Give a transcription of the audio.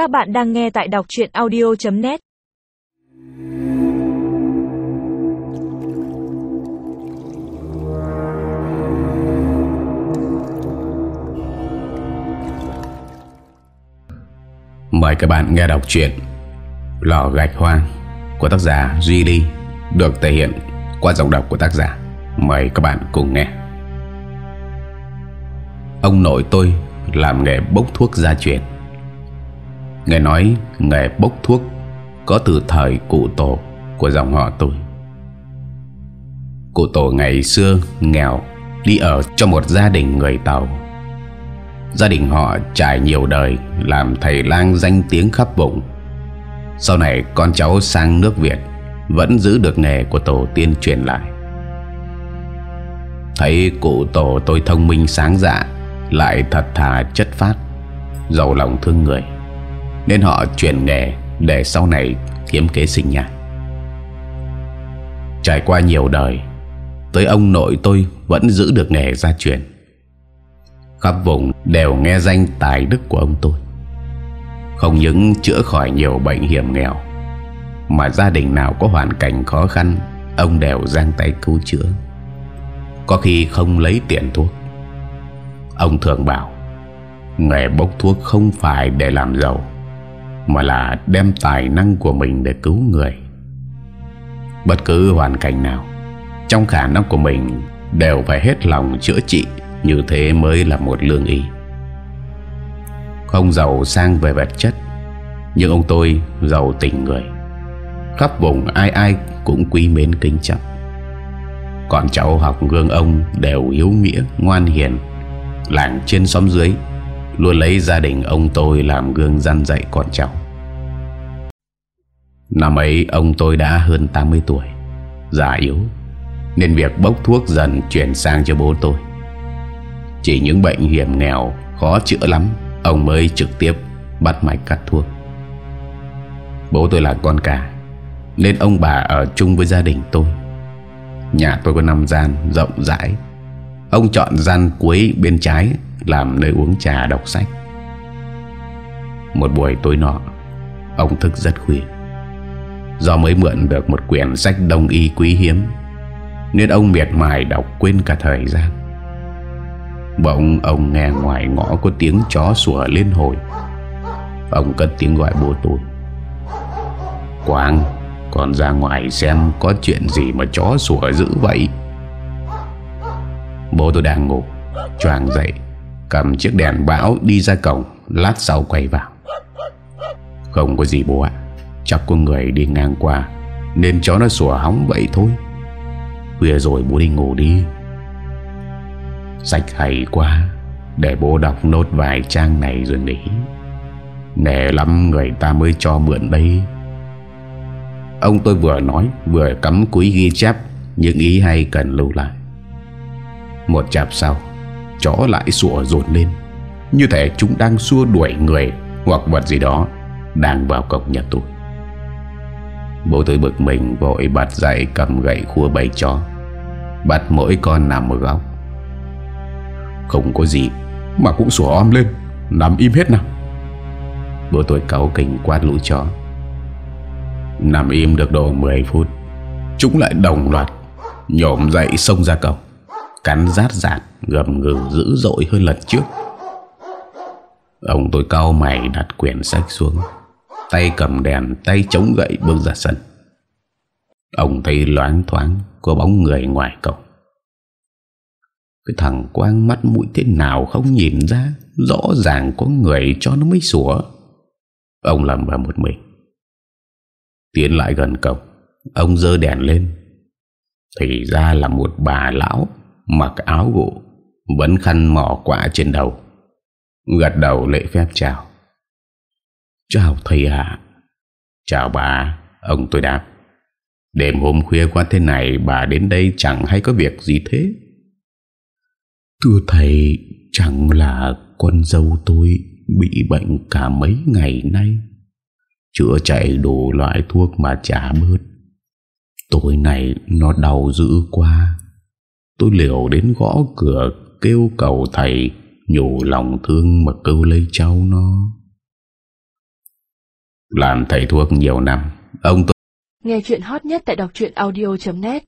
Các bạn đang nghe tại đọc chuyện audio.net Mời các bạn nghe đọc truyện Lò gạch hoang của tác giả Duy Ly, được thể hiện qua giọng đọc của tác giả. Mời các bạn cùng nghe. Ông nội tôi làm nghề bốc thuốc gia truyền. Nghe nói nghề bốc thuốc có từ thời cụ tổ của dòng họ tôi. Cụ tổ ngày xưa nghèo đi ở trong một gia đình người Tàu. Gia đình họ trải nhiều đời làm thầy lang danh tiếng khắp vùng. Sau này con cháu sang nước Việt vẫn giữ được nghề của tổ tiên truyền lại. Thấy cụ tổ tôi thông minh sáng dạ lại thật thà chất phát, giàu lòng thương người, nên họ chuyển nghề để sau này kiếm kế sinh nhai. Trải qua nhiều đời, tới ông nội tôi vẫn giữ được nghề gia truyền. Khắp vùng đều nghe danh tài đức của ông tôi. Không những chữa khỏi nhiều bệnh hiểm nghèo, mà gia đình nào có hoàn cảnh khó khăn, ông đều giang tay cứu chữa. Có khi không lấy tiền thuốc. Ông thường bảo, nghề bốc thuốc không phải để làm giàu, mà là đem tài năng của mình để cứu người. Bất cứ hoàn cảnh nào, trong khả năng của mình đều phải hết lòng chữa trị như thế mới là một lương y. Không giàu sang về vật chất Nhưng ông tôi giàu tình người. Khắp vùng ai ai cũng quý mến kính trọng. Còn cháu học gương ông đều hiếu nghĩa ngoan hiền Làng trên xóm dưới Luôn lấy gia đình ông tôi làm gương dân dạy con cháu. Năm ấy, ông tôi đã hơn 80 tuổi, Già yếu, Nên việc bốc thuốc dần chuyển sang cho bố tôi. Chỉ những bệnh hiểm nghèo Khó chữa lắm, Ông mới trực tiếp bắt mạch cắt thuốc. Bố tôi là con cả, Nên ông bà ở chung với gia đình tôi. Nhà tôi có 5 gian rộng rãi. Ông chọn gian cuối bên trái Làm nơi uống trà đọc sách. Một buổi tối nọ, Ông thức rất khuya. Do mới mượn được một quyển sách đông y quý hiếm, Nên ông miệt mài đọc quên cả thời gian. Bỗng ông nghe ngoài ngõ có tiếng chó sủa lên hồi. Ông cất tiếng gọi bố tôi Quang, Còn ra ngoài xem có chuyện gì mà chó sủa dữ vậy? Bố tôi đang ngủ, Choàng dậy, Cầm chiếc đèn bão đi ra cổng, Lát sau quay vào. Không có gì bố ạ. Chắc có người đi ngang qua, Nên chó nó sủa hóng vậy thôi. Khuya rồi bố đi ngủ đi. Sách hay quá, Để bố đọc nốt vài trang này rồi nghỉ Nè lắm người ta mới cho mượn đây. Ông tôi vừa nói, Vừa cắm cúi ghi chép Những ý hay cần lưu lại. Một chạp sau, Chó lại sủa rồn lên. Như thể chúng đang xua đuổi người Hoặc vật gì đó Đang vào cổng nhà tôi Bố tôi bực mình, vội bật dậy cầm gậy khua bầy chó. Bắt mỗi con nằm một góc. Không có gì, Mà cũng sủa om lên, Nằm im hết nào Bố tôi cáu kình quát lũ chó. Nằm im được độ 10 phút, Chúng lại đồng loạt, Nhổm dậy xông ra cổng Cắn rát rạt Gầm ngừ dữ dội hơn lần trước. Ông tôi cau mày đặt quyển sách xuống. Tay cầm đèn, Tay chống gậy bước ra sân. Ông thấy loáng thoáng Có bóng người ngoài cổng. Cái thằng quang mắt mũi thế nào không nhìn ra, Rõ ràng có người cho nó mới sủa. Ông lầm vào một mình. Tiến lại gần cổng, Ông dơ đèn lên. Thì ra là một bà lão Mặc áo gỗ Vẫn khăn mỏ quạ trên đầu. Gật đầu lễ phép chào. Chào thầy ạ. Chào bà, Ông tôi đáp. Đêm hôm khuya qua thế này, Bà đến đây chẳng hay có việc gì thế? Thưa thầy, Chẳng là con dâu tôi Bị bệnh cả mấy ngày nay. Chữa chạy đủ loại thuốc mà chả bớt. Tối này nó đau dữ quá. Tôi liều đến gõ cửa Kêu cầu thầy, Nhủ lòng thương mà câu lấy cháu nó. Làm thầy thuốc nhiều năm. Ông tôi Nghe chuyện hot nhất tại đọc audio.net